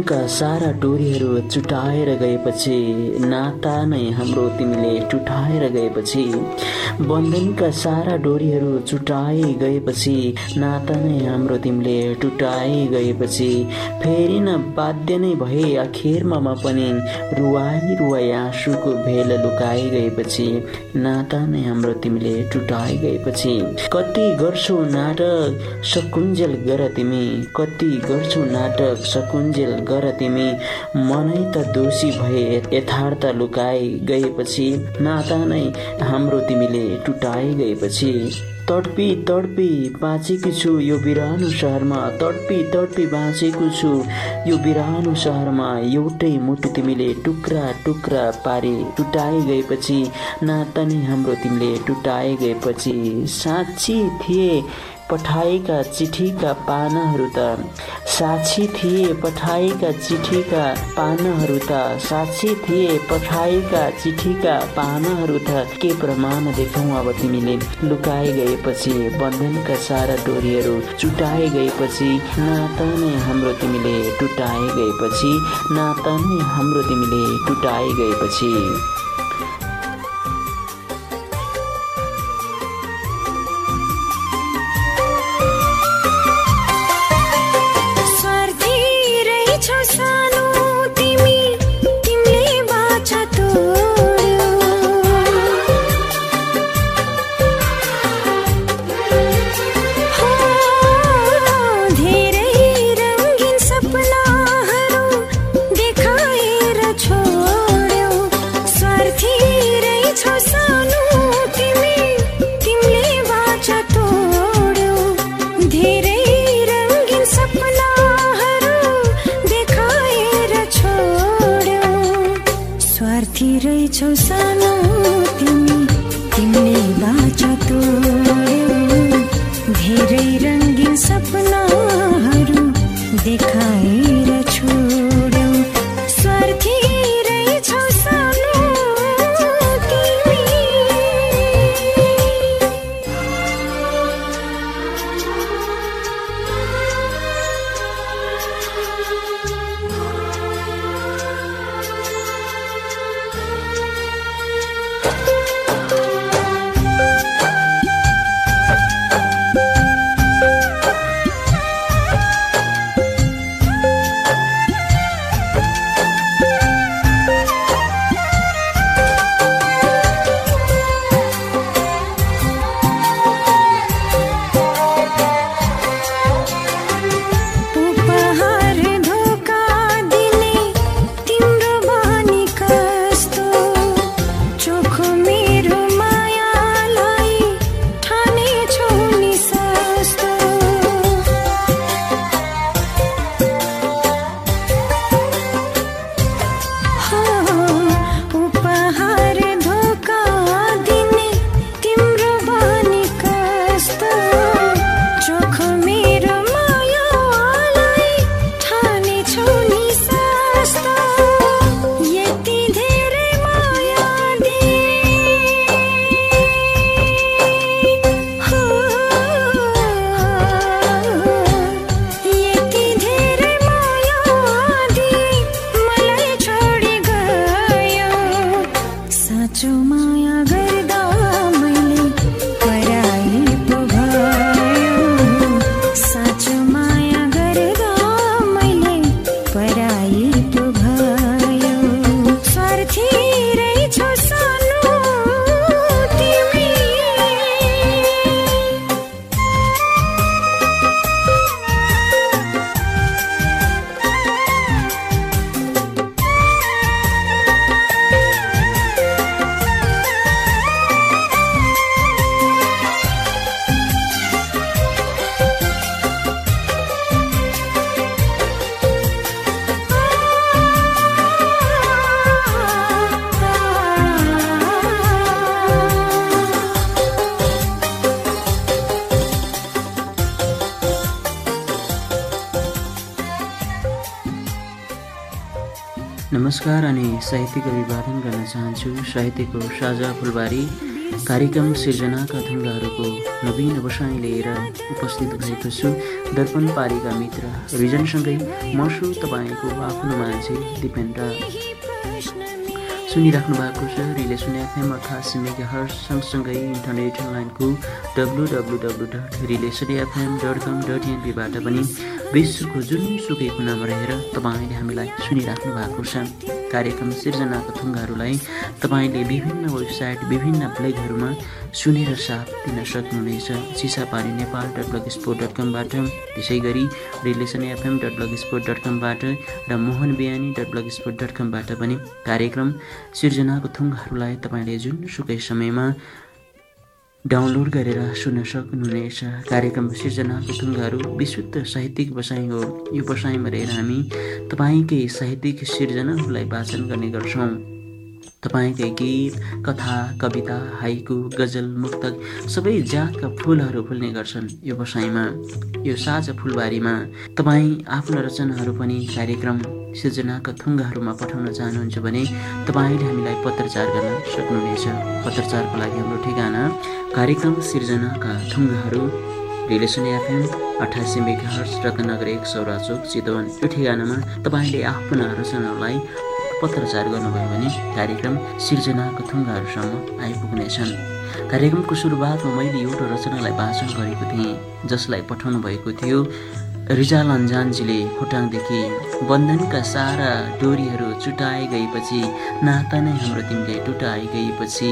बन्धनका सारा डोरीहरू चुटाएर गएपछि नाता नै हाम्रो तिमीले टुटाएर गएपछि बन्धनका सारा डोरीहरू चुटाए गएपछि नाता नै हाम्रो तिमीले टुटाए गएपछि फेरि न बाध्य नै भए आखिरमा म पनि रुवाई रुवाई आँसुको भेल लुकाइ गएपछि नाता नै हाम्रो तिमीले टुटाइ गएपछि कति गर्छौ नाटक सकुन्जेल गर तिमी कति गर्छौ नाटक सकुन्जेल गर तिमी। मनै त दोषी भए यथार्थ लुकाइ गएपछि नाता नै हाम्रो तिमीले टुटाइ गएपछि। तडपी तडपी बाँचेकी छु यो बिरानो सहरमा। तडपी तडपी बाँचेको छु यो बिरानो सहरमा। एउटै मुटु तिमीले टुक्रा टुक्रा पारे टुटाए गएपछि नाता नै हाम्रो तिमीले टुटाए गएपछि। साँच्ची थिए पठाएका चिठीका पानाहरू त साक्षी थिए पठाएका चिठीका पानाहरू त साक्षी थिए पठाएका चिठीका पानाहरू त के प्रमाण देखौ अब तिमीले? लुकाए गएपछि बन्धनका सारा डोरीहरू चुटाए गएपछि नाता नै हाम्रो तिमीले टुटाए गएपछि नाता नै हाम्रो तिमीले टुटाए गएपछि। नमस्कार अनि साहित्यको अभिवादन गर्न चाहन्छु। साहित्यको साझा फुलबारी कार्यक्रम सिर्जनाका ढुङ्गाहरूको नवीन व्यवसाय लिएर उपस्थित भएको छु। दर्पण पारीका मित्र रिजनसँगै म छु। तपाईँको आफ्नो मान्छे दिपेन्द्र। सुनिराख्नु भएको छ। रिलेसन एफएम अठासी मेगा हर्स सँगसँगै इन्टरनेट लाइनको W W W dot relation FM dot com dot एनपीबाट पनि विश्वको जुनसुकै कुनामा रहेर तपाईँले हामीलाई सुनिराख्नु भएको छ। कार्यक्रम सिर्जनाका थुङ्गाहरूलाई तपाईँले विभिन्न वेबसाइट विभिन्न ब्लगहरूमा सुनेर साथ दिन सक्नुहुनेछ। Chisapani Nepal dot blog sport dot कमबाट। त्यसै गरी relation FM dot blog sport dot कमबाट र मोहन बिहानी डट ब्लग स्पोर्ट डट कमबाट पनि कार्यक्रम सिर्जनाको थुङ्गाहरूलाई तपाईँले जुनसुकै समयमा डाउनलोड गरेर सुन्न सक्नुहुनेछ। कार्यक्रम सिर्जनाको ढुङ्गाहरू विशुद्ध साहित्यिक बसाइ हो यो बसाइमा रहेर हामी तपाईँकै साहित्यिक सिर्जनाहरूलाई वाचन गर्ने गर्छौँ। तपाईँकै गीत कथा कविता हाइकु गजल मुक्तक सबै जातका फुलहरू फुल्ने गर्छन् यो बसाइमा। यो साझा फुलबारीमा तपाईँ आफ्नो रचनाहरू पनि कार्यक्रम सिर्जनाका थुङ्गाहरूमा पठाउन चाहनुहुन्छ भने तपाईँले हामीलाई पत्रचार गर्न सक्नुहुनेछ। पत्रचारको लागि हाम्रो ठेगाना कार्यक्रम सिर्जनाका थुङ्गाहरू रिलेसन एफएम अठासी मेघाहर्स रत्नगर एक सौराचोक चितवन। यो ठेगानामा तपाईँले आफ्ना रचनाहरूलाई पत्रचार गर्नुभयो भने कार्यक्रम सिर्जनाका थुङ्गाहरूसम्म आइपुग्नेछन्। कार्यक्रमको सुरुवातमा मैले एउटा रचनालाई भाषण गरेको थिएँ जसलाई पठाउनु भएको थियो रिजाल अन्जानजीले खोटाङदेखि बन्धनका सारा डोरीहरू चुटाए गएपछि नाता नै हाम्रो तिमीले टुटाए गएपछि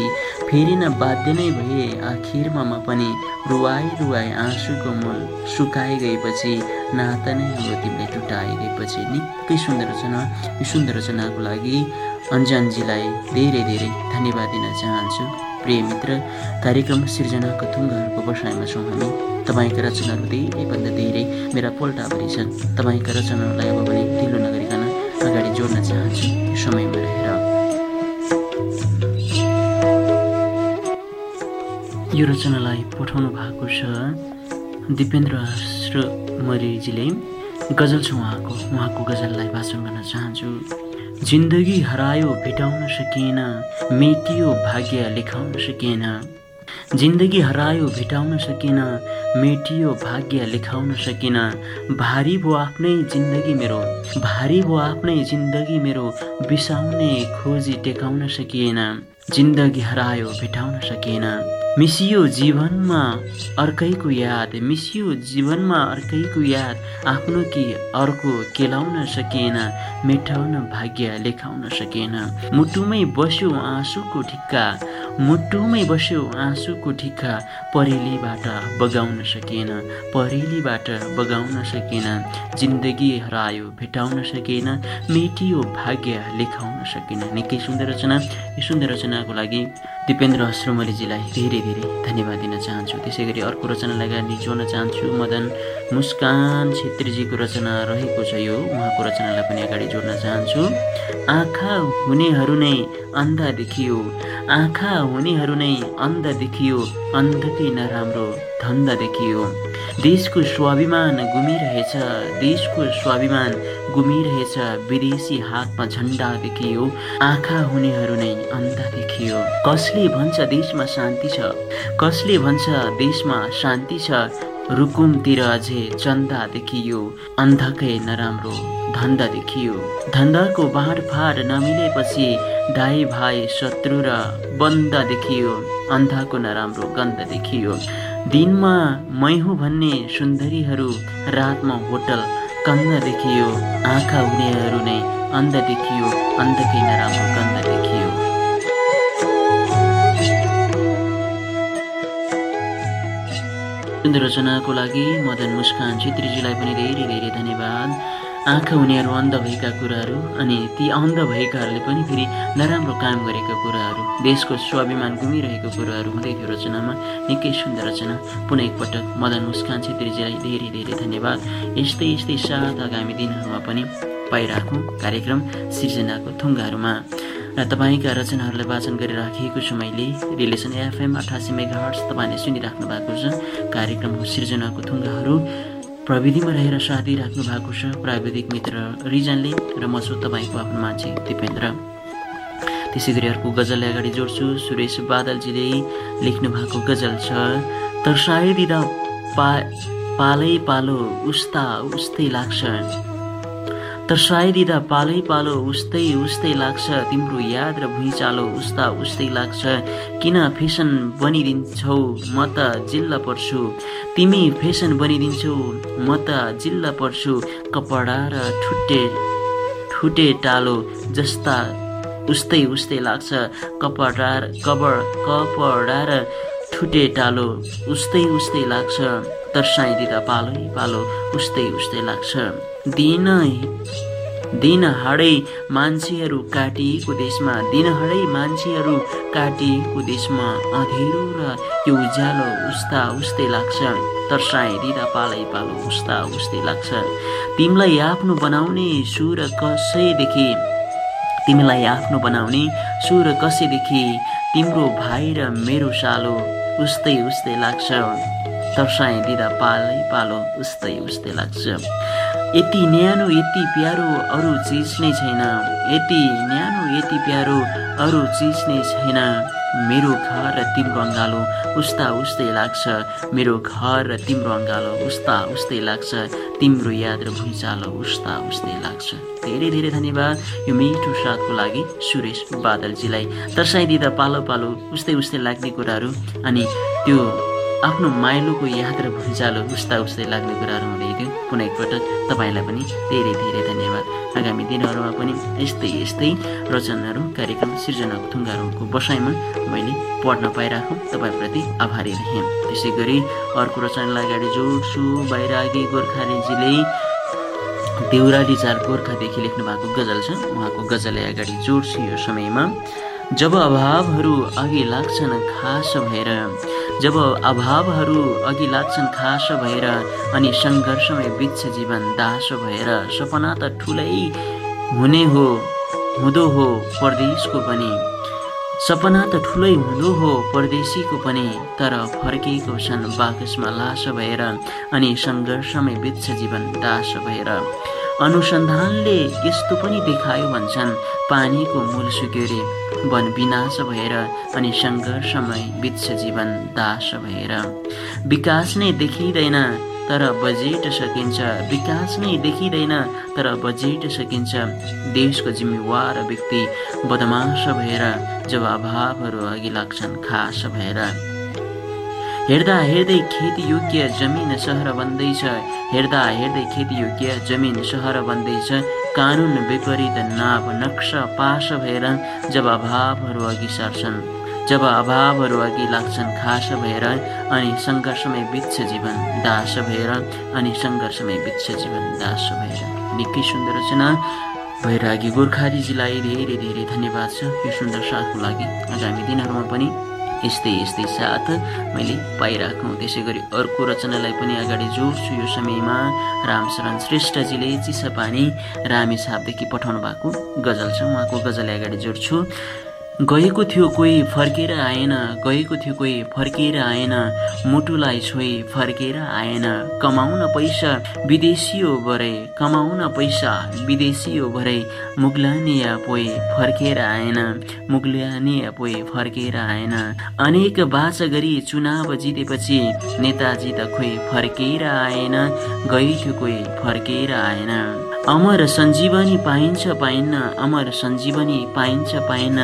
फेरि न बाध्य नै भए आखिरमा म पनि रुवाई रुवाई आँसुको मूल सुकाए गएपछि नाता नै हाम्रो तिमीले टुटाए गएपछि। निकै सुन्दर रचना यो सुन्दर रचनाको लागि अन्जानजीलाई धेरै धेरै धन्यवाद दिन चाहन्छु। प्रिय मित्र कार्यक्रम सिर्जनाको थुङ्गाहरूको बसाइमा छौँ हामी। तपाईँका रचनाहरू धेरैभन्दा धेरै मेरा पोल्टाभरि छन्। तपाईँका रचनाहरूलाई अब भने ढिलो नगरिकन अगाडि जोड्न चाहन्छु। समयमा रहेर। यो रचनालाई पठाउनु भएको छ दिपेन्द्र मरिजीले गजल छ उहाँको। उहाँको गजललाई भाषण गर्न चाहन्छु। जिन्दगी हरायो भेटाउन सकिएन मेटियो भाग्य लेखाउन सकिएन जिन्दगी हरायो भेटाउन सकिन मेटियो भाग्य लेखाउन सकिन। भारी भो आफ्नै जिन्दगी मेरो। भारी भो आफ्नै जिन्दगी मेरो। बिसाउने खोजी टेकाउन सकिएन। जिन्दगी हरायो भेटाउन सकिएन। मिसियो जीवनमा अर्कैको याद मिसियो जीवनमा अर्कैको याद। आफ्नो कि अर्को केलाउन सकिएन मेटाउन भाग्य लेखाउन सकेन। मुटुमै बस्यो आँसुको ठिक्का मुटुमै बस्यो आँसुको ठिक्का। परेलीबाट बगाउन सकेन परेलीबाट बगाउन सकेन। जिन्दगी हरायो भेटाउन सकेन मेटियो भाग्य लेखाउन सकेन। निकै सुन्दर रचना यो सुन्दर रचनाको लागि दिपेन्द्र श्रोमलीजीलाई धेरै धेरै धन्यवाद दिन चाहन्छु। त्यसै गरी अर्को रचनालाई गाडी जोड्न चाहन्छु। मदन मुस्कान छेत्रीजीको रचना रहेको छ यो। उहाँको रचनालाई पनि अगाडि जोड्न चाहन्छु। आँखा हुनेहरू नै अन्धा देखियो। आँखा हुनेहरू नै अन्ध देखियो। अन्धकै नराम्रो धन्दा देखियो देशको स्वाभिमान गुमिरहेछ देशको स्वाभिमान गुमिरहेछ विदेशी हातमा झन्डा देखियो आँखा हुनेहरू नै अन्ध देखियो। कसले भन्छ देशमा शान्ति छ? कसले भन्छ देशमा शान्ति छ? रुकुमतिर अझै चन्दा देखियो अन्धकै नराम्रो धन्दा देखियो। धन्दाको बाँडफाँड नमिलेपछि दाई भाइ शत्रु र बन्द देखियो अन्धाको नराम्रो गन्ध देखियो। दिनमा मै हुँ भन्ने सुन्दरीहरू रातमा होटल कन्द देखियो आँखा हुनेहरू नै अन्ध देखियो अन्धकै नराम्रो गन्ध देखियो। रचनाको लागि मदन मुस्कान छेत्रीजीलाई पनि धेरै धेरै धन्यवाद। आँखा हुनेहरू अन्ध भएका कुराहरू अनि ती अन्ध भएकाहरूले पनि फेरि नराम्रो काम गरेका कुराहरू देशको स्वाभिमान गुमिरहेको कुराहरू हुँदै थियो रचनामा। निकै सुन्दर रचना। पुनः एकपटक मदन मुस्कान छेत्रीजीलाई धेरै धेरै धन्यवाद। यस्तै यस्तै साथ आगामी दिनहरूमा पनि पाइराखौँ कार्यक्रम सिर्जनाको थुङ्गाहरूमा। र तपाईँका रचनाहरूलाई वाचन गरिराखेको छु मैले। रिलेसन एफएम अठासी मेगा हर्स तपाईँले सुनिराख्नु भएको छ। कार्यक्रम हो सिर्जनाको थुङ्गाहरू। प्रविधिमा रहेर साथी राख्नु भएको छ प्राविधिक मित्र रिजनले र म छु तपाईँको आफ्नो मान्छे दिपेन्द्र। त्यसै गरी अर्को गजललाई अगाडि जोड्छु। सुरेश बादलजीले लेख्नु भएको गजल छ तर्साइदिँदा पा पालै पालो उस्ता उस्तै लाग्छ। तर्साइदिँदा पालै पालो उस्तै उस्तै लाग्छ। तिम्रो याद र भुइँचालो उस्ता उस्तै लाग्छ। किन फेसन बनिदिन्छौ? म त जिल्ला पर्छु। तिमी फेसन बनिदिन्छौ? म त जिल्ला पर्छु। कपडा र ठुटे ठुटे टालो जस्ता उस्तै उस्तै लाग्छ। कपडा कबर कपडा र ठुटे टालो उस्तै उस्तै लाग्छ। तर्साइदिँदा पालै पालो उस्तै उस्तै लाग्छ। दिन दिनहाडै मान्छेहरू काटिएको देशमा दिनहाडै मान्छेहरू काटिएको देशमा अँधेरो र यो उज्यालो उस्ता उस्तै लाग्छ। तर्साइदिँदा पालै पालो उस्ता उस्तै लाग्छ। तिमीलाई आफ्नो बनाउने सुर कसैदेखि तिमीलाई आफ्नो बनाउने सुर कसैदेखि तिम्रो भाइ र मेरो सालो उस्तै उस्तै लाग्छ। तर्साइदिँदा पालै पालो उस्तै उस्तै लाग्छ। यति न्यानो यति प्यारो अरू चिज नै छैन। यति न्यानो यति प्यारो अरू चिज नै छैन। मेरो घर र तिम्रो अङ्गालो उस्ता उस्तै लाग्छ। मेरो घर र तिम्रो अङ्गालो उस्ता उस्तै लाग्छ। तिम्रो याद र भुइँचालो उस्ता उस्तै लाग्छ। धेरै धेरै धन्यवाद यो मिठो साथको लागि सुरेश बादलजीलाई। तर्साइदिँदा पालो पालो उस्तै उस्तै लाग्ने कुराहरू। अनि त्यो आफ्नो माइलोको याद र भुइँचालो उस्ता उस्तै लाग्ने कुराहरू हुँदै थियो। पुनः एकपटक तपाईँलाई पनि धेरै धेरै धन्यवाद। आगामी दिनहरूमा पनि यस्तै यस्तै रचनाहरू कार्यक्रम सिर्जनाको थुङ्गाहरूको बसाइमा मैले पढ्न पाइराखौँ। तपाईँप्रति आभारी रहेँ। त्यसै गरी अर्को रचनालाई अगाडि जोड्छु। बैरागी गोर्खालीजीले देउराली चार गोर्खादेखि लेख्नु भएको गजल छ। उहाँको गजललाई अगाडि जोड्छु यो समयमा। जब अभावहरू अघि लाग्छन् खास भएर जब अभावहरू अघि लाग्छन् खास भएर अनि सङ्घर्षमै बित्छ जीवन दास भएर सपना त ठुलै हुने हो हुँदो हो परदेशको पनि। सपना त ठुलै हुँदो हो परदेशीको पनि तर फर्किएको छन् बाकसमा लास भएर अनि सङ्घर्षमै बित्छ जीवन दास भएर। अनुसन्धानले यस्तो पनि देखायो भन्छन् पानीको मूल सुक्यो रे वन विनाश भएर अनि सङ्घर्षमै बित्छ जीवन दास भएर। विकास नै देखिँदैन तर बजेट सकिन्छ। विकास नै देखिँदैन तर बजेट सकिन्छ। देशको जिम्मेवार व्यक्ति बदमास भएर जब अभावहरू अघि लाग्छन् खास भएर। हेर्दा हेर्दै खेती योग्य जमिन सहर बन्दैछ। हेर्दा हेर्दै खेती योग्य जमिन सहर बन्दैछ। कानुन विपरीत नाप नक्सा पास भएर जब अभावहरू अघि सर्छन्। जब अभावहरू अघि लाग्छन् खास भएर अनि सङ्घर्षमै बित्छ जीवन दास भएर अनि सङ्घर्षमै बित्छ जीवन दास भएर। निकै सुन्दर रचना। भैरागी गोर्खालीजीलाई धेरै धेरै धन्यवाद छ। यो सुन्दर साथको लागि आगामी दिनहरूमा पनि यस्तै यस्तै साथ मैले पाइराखौँ त्यसै गरी अर्को रचनालाई पनि अगाडि जोड्छु। यो समयमा रामशरण श्रेष्ठजीले चिसापानी रामेछापदेखि पठाउनु भएको गजल छ। उहाँको गजललाई अगाडि जोड्छु। गएको थियो कोही फर्केर आएन गएको थियो कोही फर्केर आएन मुटुलाई छोई फर्केर आएन। कमाउन पैसा विदेशी हो भरे कमाउन पैसा विदेशी हो भरे। मुगलानिया पोए फर्केर आएन मुगलानिया पोए फर्केर आएन। अनेक बाचा गरी चुनाव जितेपछि नेताजी त खोइ फर्केर आएन गएको कोही फर्केर आएन। अमर सञ्जीवनी पाइन्छ पाइन्न अमर सञ्जीवनी पाइन्छ पाएन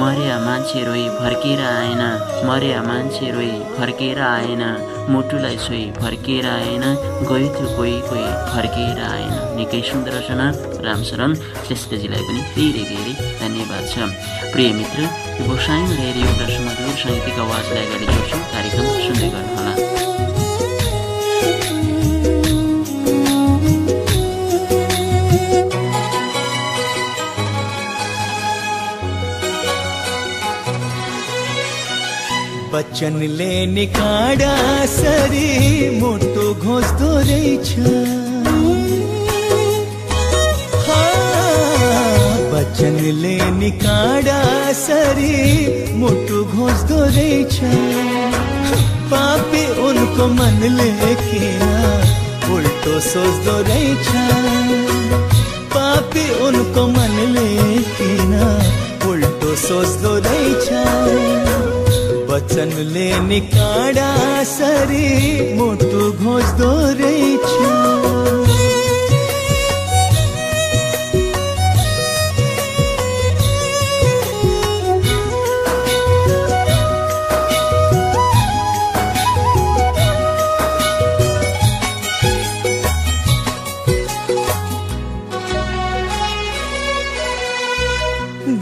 मर्या मान्छे रोए फर्केर आएन मर्या मान्छे रोए फर्केर आएन। मुटुलाई छोइ फर्केर आएन गयो थियो कोही कोही फर्केर आएन। निकै सुन्दर रचना रामशरण श्रेष्ठजीलाई पनि धेरै धेरै धन्यवाद छ। प्रिय मित्र गोसाइमा रहेर एउटा सुमधुर साहित्यिक आवाजलाई अगाडि जोड्छौँ। कार्यक्रम सुन्दै गर्नुहोला। बच्चनले निकाडा सरी मोटो घोस्दो रहेछ बच्चनले निकाडा सरी मोटो घोस्दो रहेछ पापी उनको मनले किन उल्टो सोच्दो रहेछ पापी उनको मन मनले किन सोच्दो रहेछ वचनले निकाडा सरी मुटु घोच्दो रहेछ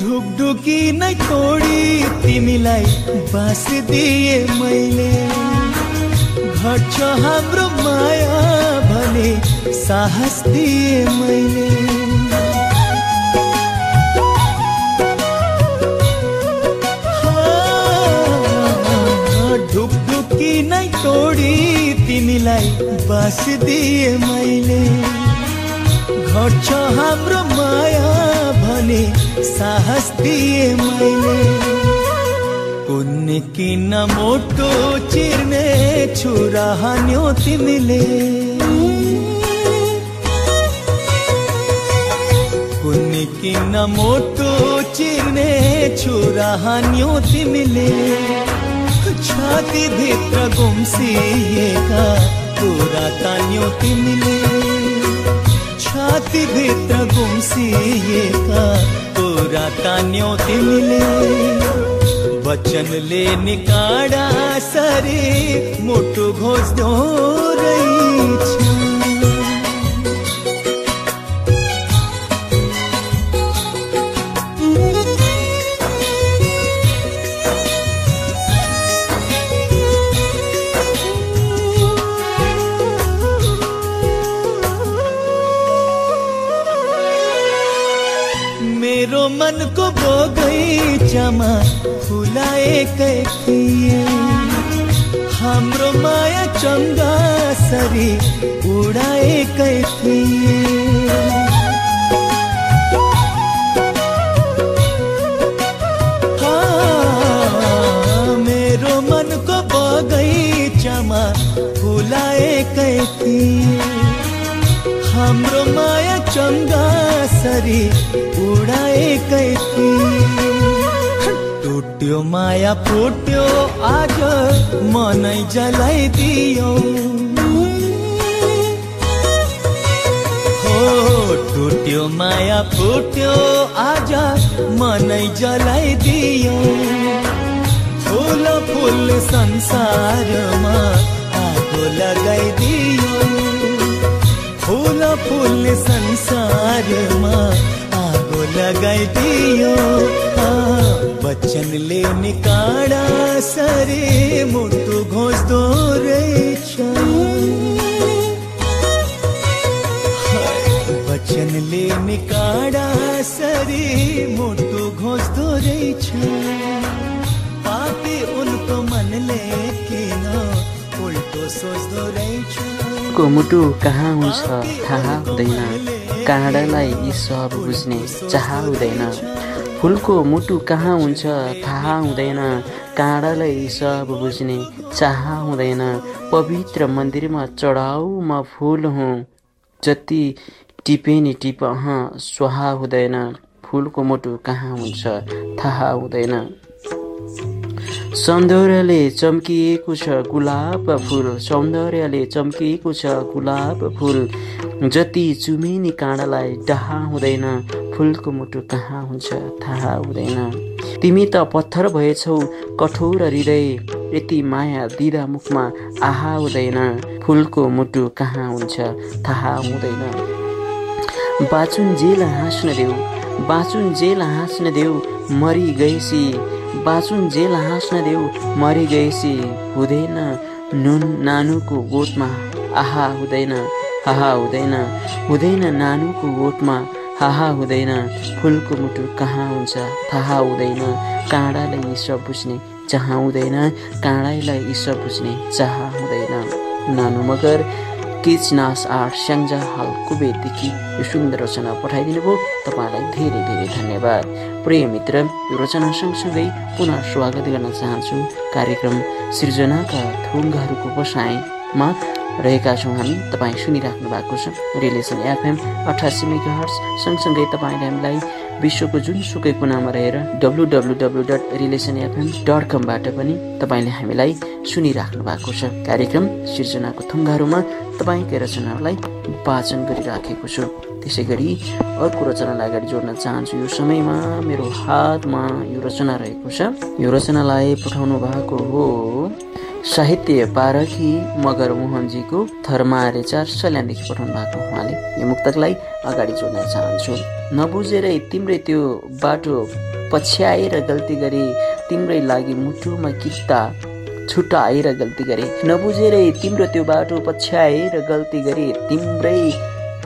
ढुकढुकी नै तोडी तिमीलाई बास दिए मैले। घट्छ हाम्रो माया भने साहस दिए मैले। ढुकढुकी नै तोडी तिमीलाई बास दिए मैले। घट्छ हाम्रो माया भने साहस दिए मैले। कुन्ने किन मोटो चिर्ने छुरा हान्यो तिमीले कुन्ने किन मोटो चिर्ने छुरा हान्यो तिमीले छाती भित्र गुम्सिएका कुरा तान्यो तिमीले छाती भित्र गुम्सिएका कुरा तान्यो तिमीले वचनले निकाडा सरी मुटु घोच्दो रहेछ मेरो मनको बगैँचामा फुलाएकै थिए हाम्रो माया चङ्गा सरी उडाएकै थिए मेरो मनको बगैँचामा फुलाएकै थिए हाम्रो माया चङ्गा सरी उडाएकै टुट्यो माया फुट्यो आज मनै जलाइदियो हो टुट्यो माया फुट्यो आज मनै जलाइदियो फुल फुल संसारमा आगो लगाइदियो फुल संसारमा आगो लगाइदियो वचनले निकाडा सरे मुटु घोच्दो रहेछ वचनले निकाडा सरे मुटु घोच्दो रहेछ पापी उनको मनले किन उल्टो सोच्दो रहेछ को मुटु कहाँ हुन्छ थाहा हुँदैन। काँडालाई यी सब बुझ्ने चाह हुँदैन। फुलको मुटु कहाँ हुन्छ थाहा हुँदैन। काँडालाई यी सब बुझ्ने चाह हुँदैन। पवित्र मन्दिरमा चढाउ म फुल हुँ। जति टिपे नि टिप अह स्वाहा हुँदैन। फुलको मुटु कहाँ हुन्छ थाहा हुँदैन। सौन्दर्यले चम्किएको छ गुलाब फुल सौन्दर्यले चम्किएको छ गुलाब फुल। जति चुमेनी काँडालाई डाहा हुँदैन फुलको मुटु कहाँ हुन्छ थाहा हुँदैन। तिमी त पत्थर भएछौ कठोर हृदय यति माया दिँदा मुखमा आहा हुँदैन फुलको मुटु कहाँ हुन्छ थाहा हुँदैन। बाँचुन जेल हाँस्न देऊ बाँचुन जेल हाँस्न देऊ मरि गएसी बाँचुन जेल हाँस्न देऊ मरि गएसी हुँदैन। नुन नानुको गोठमा आहा हुँदैन हाहा हुँदैन। हुँदैन नानुको गोठमा हाहा हुँदैन। फुलको मुटु कहाँ हुन्छ? थाहा हुँदैन। काँडालाई ईश्वर बुझ्ने चाह हुँदैन। काँडालाई ईश्वर बुझ्ने चाह हुँदैन। नानु मगर किचनास आर्ट स्याङ्जा हाल कुबेरदेखि यो सुन्दर रचना पठाइदिनु भयो तपाईँलाई धेरै धेरै धन्यवाद। प्रिय मित्र यो रचना सँगसँगै पुनः स्वागत गर्न चाहन्छु। कार्यक्रम सृजनाका थोङ्गाहरूको बसाइमा रहेका छौँ हामी। तपाईँ सुनिराख्नु भएको छ रिलेसन एफएम अठासी मेगा हर्स सँगसँगै तपाईँले हामीलाई विश्वको जुनसुकै कुनामा रहेर W W W dot relation FM dot कमबाट पनि तपाईँले हामीलाई सुनिराख्नु भएको छ। कार्यक्रम सिर्जनाको थुङ्गाहरूमा तपाईँकै रचनाहरूलाई वाचन गरिराखेको छु। त्यसै गरी अर्को रचनालाई अगाडि जोड्न चाहन्छु। यो समयमा मेरो हातमा यो रचना रहेको छ। यो रचनालाई पठाउनु भएको हो साहित्य पारखी मगर मोहनजीको थर्मारे चार सल्यानदेखि पठाउनु भएको उहाँले। यो मुक्तकलाई अगाडि जोड्न चाहन्छु। नबुझेरै तिम्रै त्यो बाटो पछ्याएर गल्ती गरे तिम्रै लागि मुटुमा कित्ता छुट्टाएर गल्ती गरे। नबुझेरै तिम्रो त्यो बाटो पछ्याएर गल्ती गरे। तिम्रै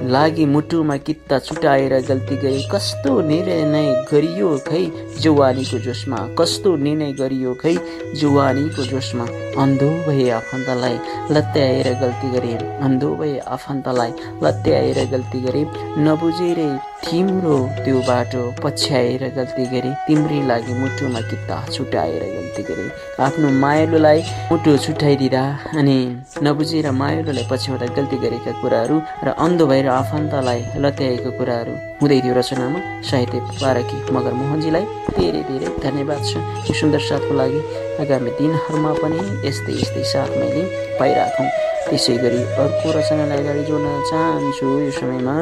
लागि मुटुमा कित्ता छुटाएर गल्ती गए। कस्तो निर्णय गरियो खै जुवानीको जोसमा कस्तो निर्णय गरियो खै जुवानीको जोसमा अन्धो भए आफन्तलाई लत्याएर गल्ती गरे। अन्धो भए आफन्तलाई लत्याएर गल्ती गरे। नबुझेरै तिम्रो त्यो बाटो पछ्याएर गल्ती गरे तिम्रै लागि मुटुमा कित्ता छुटाएर गल्ती गरे। आफ्नो मायालुलाई मुटु छुट्याइदिँदा अनि नबुझेर मायालुलाई पछ्याउँदा गल्ती गरेका कुराहरू र अन्धो भएर आफन्तलाई लत्याएको कुराहरू। हुँदै थियो रचनामा। साहित्य पारकी मगर मोहनजीलाई धेरै धेरै धन्यवाद छ। यो सुन्दर साथको लागि आगामी दिनहरूमा पनि यस्तै यस्तै साथ मैले पाइराखौँ। त्यसै गरी अर्को रचनालाई अगाडि जोड्न चाहन्छु यो समयमा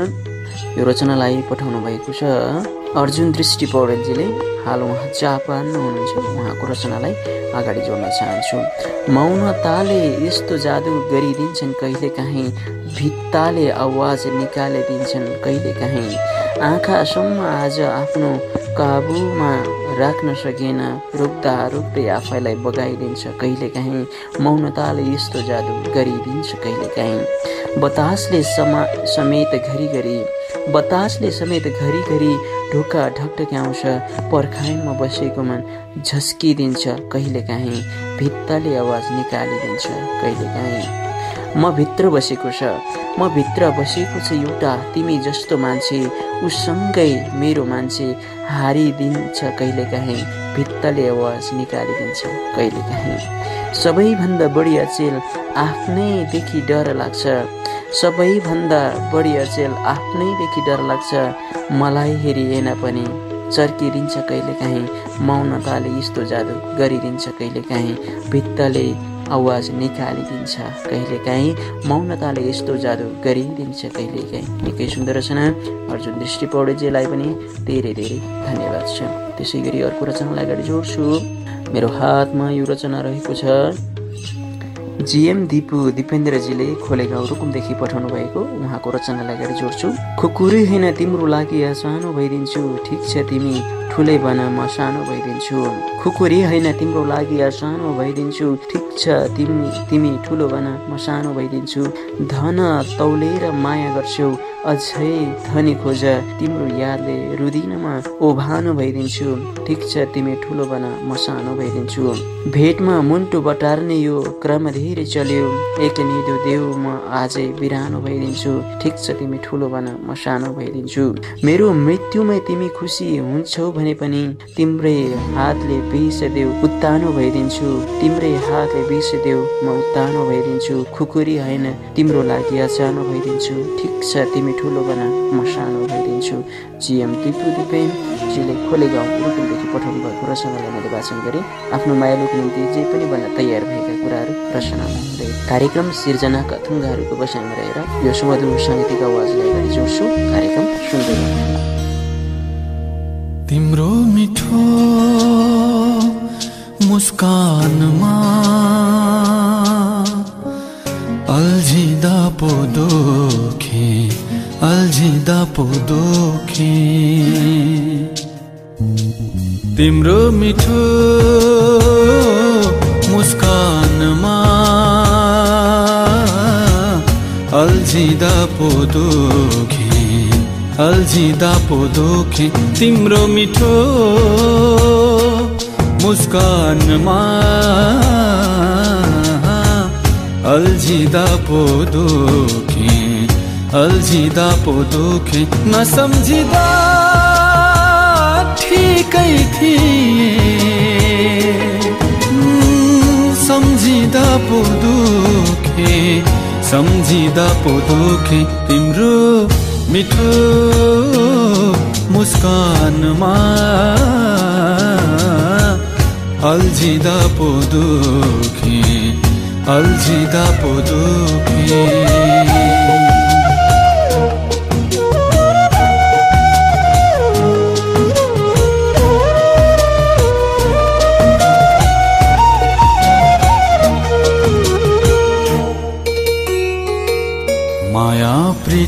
यो रचनालाई पठाउनु भएको छ। अर्जुन दृष्टि पौडेलजीले हाल उहाँ जापानमा हुनुहुन्छ। उहाँको रचनालाई अगाडि जोड्न चाहन्छु। मौनताले यस्तो जादु गरिदिन्छन् कहिले काहीँ भित्ताले आवाज निकालिदिन्छन् कहिले काहीँ आँखासम्म आज आफ्नो काबुमा राख्न सकेन रोक्दा रोक्दै आफैलाई बगाइदिन्छ कहिले काहीँ मौनताले यस्तो जादु गरिदिन्छ कहिले काहीँ बतासले समा समेत घरिघरि बतासले समेत घरिघरि ढोका ढकढक्याउँछ पर्खाइमा बसेको मन झस्किदिन्छ कहिले काहीँ भित्ताले आवाज निकालिदिन्छ कहिले काहीँ म भित्र बसेको छ म भित्र बसेको छ एउटा तिमी जस्तो मान्छे उसँगै मेरो मान्छे हारिदिन्छ कहिले काहीँ भित्ताले आवाज निकालिदिन्छ कहिले काहीँ सबैभन्दा बढी अचेल आफ्नैदेखि डर लाग्छ सबैभन्दा बढी अचेल आफ्नैदेखि डर लाग्छ। मलाई हेरिएन पनि। चर्किदिन्छ कहिले काहीँ मौनताले यस्तो जादु गरिदिन्छ कहिले काहीँ भित्तले आवाज निकालिदिन्छ कहिले काहीँ मौनताले यस्तो जादु गरिदिन्छ कहिले काहीँ निकै सुन्दर रचना। अर्जुन दृष्टि पौडेजीलाई पनि धेरै धेरै धन्यवाद छ। त्यसै गरी अर्को रचनालाई अगाडि जोड्छु। मेरो हातमा यो रचना रहेको छ। जिएम दिपु दिपेन्द्रजीले खोलेगाउँ रुकुमदेखि पठाउनु भएको उहाँको रचनालाई अगाडि जोड्छु। खुकुरी होइन तिम्रो लागि सानो भइदिन्छु। ठिक छ तिमी। ठुलै बन म सानो भइदिन्छु। खुकुरी होइन तिम्रो लागि सानो भइदिन्छु। ठिक छ तिमी तिमी ठुलो बन म सानो भइदिन्छु। धन तौलेर माया गर्छौ। अझै धनी खोज तिम्रो यादले रुदिनमा ओभानो भइदिन्छु। ठिक छ तिमी ठुलो बन म सानो भइदिन्छु। भेटमा मुन्टु बटार्ने यो क्रम धेरै चल्यो। एक निदो देऊ म आजै बिरानो भइदिन्छु। ठिक छ तिमी ठुलो बन म सानो भइदिन्छु। मेरो मृत्युमै तिमी खुसी हुन्छौ भने पनि तिम्रै हातले बिस देऊ उत्तानो भइदिन्छु। तिम्रै हातले बिस देऊ म उत्तानो भइदिन्छु। खुकुरी होइन तिम्रो लागि अचानो भइदिन्छु। ठिक छ तिमी ठुलो बना म सानो भइदिन्छु। जिएम दिपु दिपेनजीले खोले गाउँ रुकुलदेखि पठाउनु भएको रचनालाई मैले वाचन गरेँ। आफ्नो मायालुको निम्ति जे पनि भन्न तयार भएका कुराहरू रचनामा हुँदै कार्यक्रम सिर्जनाका थुङ्गाहरूको बसाइमा रहेर यो सुमधुर साङ्गीतिक आवाजलाई अगाडि जोड्छु। कार्यक्रम सुन्दै तिम्रो मिठो मुस्कानमा अल्झिँदा पो दोखे अल्झिँदा पो दोखे। तिम्रो मिठो मुस्कानमा अल्झिँदा पो दोखे अल्झिँदा पो दोखे तिम्रो मिठो मुस्कानमा। अल्झिँदा पो दोखे अल्झिँदा पो दुखे नसम्झिँदा ठिकै थिए। सम्झिँदा पो दुखे सम्झिँदा पो दुखे तिम्रो मिठो मुस्कानमा अल्झिँदा पो दुखी अल्झिँदा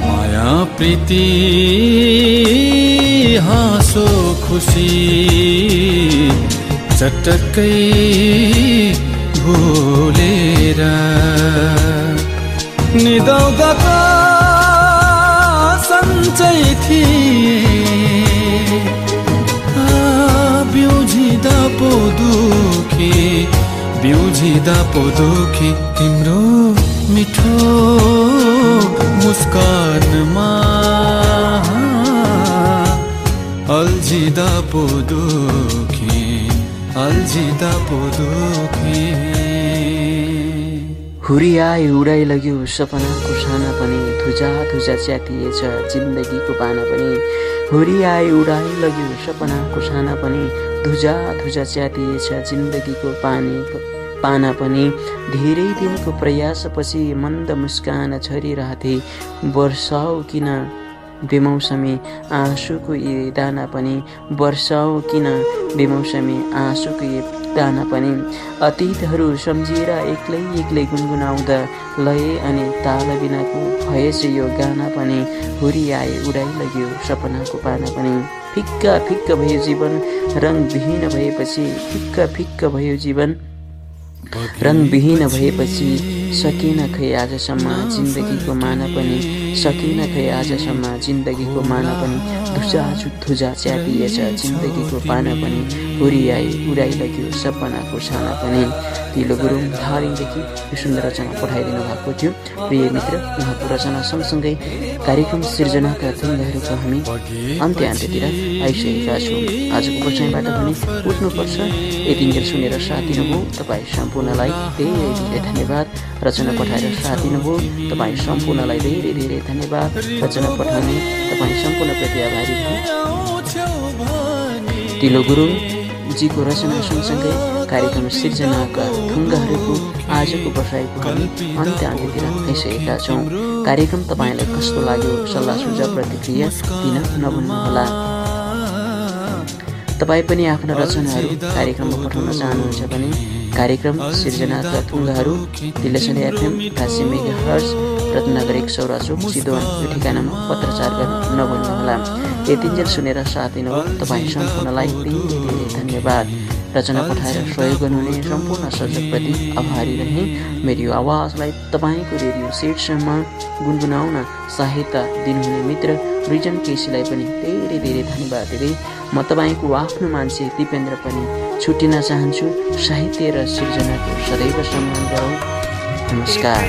माया प्रीति हाँसो खुसी चटक्कै भुलेर। निदाउँदा त सन्चै थिए। बिउझिँदा पो दुखी। बिउझिँदा पो दुखी तिम्रो मिठो मुस्कानमा। अल्झिँदा पो दुखी अल्झिँदा पो दुखी हुरियाए उडाइ लग्यो सपनाको साना पनि। धुजा धुजा च्यातिएछ जिन्दगीको पाना पनि हुरियाए उडाइ लग्यो। सपनाको साना पनि धुजा धुजा च्यातिएछ जिन्दगीको पानी पाना पनि धेरै दिनको प्रयासपछि मन्द मुस्कान छरिरहेथे वर्षाउ किन बेमौसमी आँसुको यी दाना पनि वर्षाउ किन बेमौसमी आँसुको यी दाना पनि। अतीतहरू सम्झिएर एक्लै एक्लै गुनगुनाउँदा लय अनि ताल बिनाको भएछ यो गाना पनि हुरिआए उडाइ लग्यो सपनाको पाना पनि। फिक्का फिक्क भयो जीवन रङविहीन भएपछि फिक्क फिक्क भयो जीवन। रङविहीन भएपछि सकिन खै आजसम्म जिन्दगीको माना पनि सकिन खै आजसम्म जिन्दगीको माना पनि धुजा धुजा च्यापिएछ। जिन्दगीको पाना पनि हुरिआई उडाइ लग्यो सपनाको साना पनि तिलो गुरुङ धारिङदेखि यो सुन्दर रचना पठाइदिनु भएको थियो। प्रिय मित्र उहाँको रचना सँगसँगै कार्यक्रम सिर्जनाका तुङ्गहरूको हामी अन्त्य अन्त्यतिर आइसकेका छौँ। आजको बचाइबाट पनि उठ्नुपर्छ यतिन्जेल सुनेर साथ दिनुभयो तपाईँ सम्पूर्णलाई धेरै धेरै धन्यवाद। रचना पठाएर साथ दिनुभयो तपाईँ सम्पूर्णलाई धेरै धेरै धन्यवाद। रचना पठाउने तपाईँ सम्पूर्णप्रति आभारी तिलो गुरुङ जीको रचना सँगसँगै कार्यक्रम सिर्जनाका थुङ्गाहरूको आजको बसाइको हामी अन्त्य अन्त्यतिर आइसकेका छौँ। कार्यक्रम तपाईँलाई कस्तो लाग्यो सल्लाह सुझाव प्रतिक्रिया दिन नभुल्नुहोला। तपाईँ पनि आफ्ना रचनाहरू कार्यक्रममा पठाउन चाहनुहुन्छ भने कार्यक्रम सिर्जनाका थुङ्गाहरू दिलेसन एफएम अठासी मेगा हर्स रत्नगर एक सौ चोक चितवन यो ठेगानामा पत्रचार गर्न नभुल्नुहोला यतिन्जेल सुनेर साथ दिनुभयो। तपाईँ सम्पूर्णलाई धेरै धेरै धन्यवाद। रचना पठाएर सहयोग गर्नुहुने सम्पूर्ण सर्जकप्रति आभारी रहे। मेरो आवाजलाई तपाईँको रेडियो सेटसम्म गुनगुनाउन सहायता दिनुहुने मित्र रिजन केसीलाई पनि धेरै धेरै धन्यवाद दिँदै म तपाईँको आफ्नो मान्छे दिपेन्द्र पनि छुट्टिन चाहन्छु। साहित्य र सिर्जनाको सदैव सम्मान गरौँ। नमस्कार।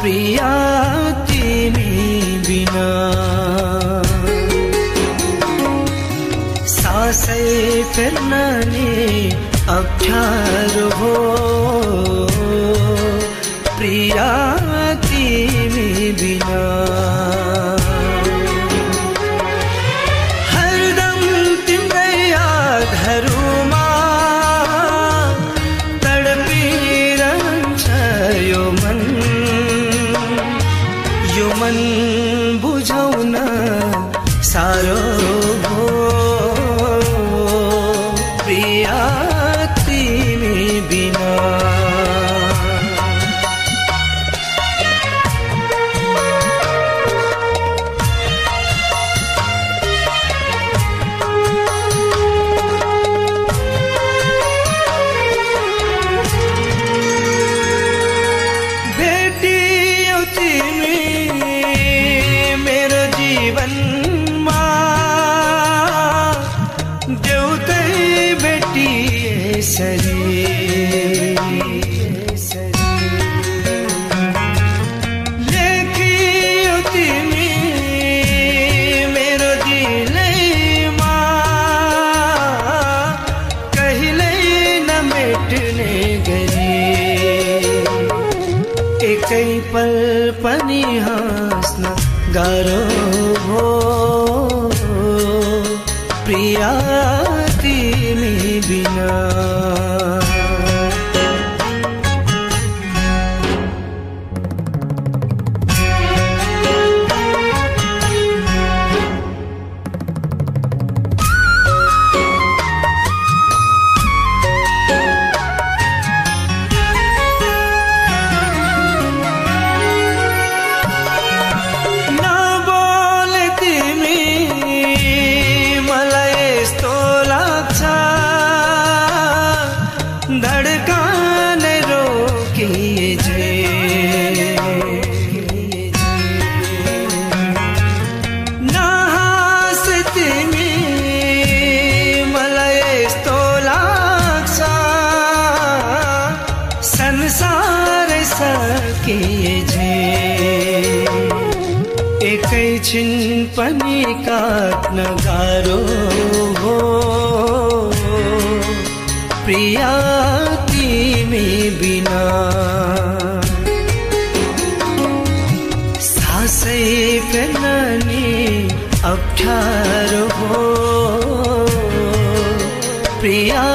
प्रिया तिमी बिना। सासै फेर्न नि अप्ठ्यारो हो। प्रिया तिमी बिना। प्रिया।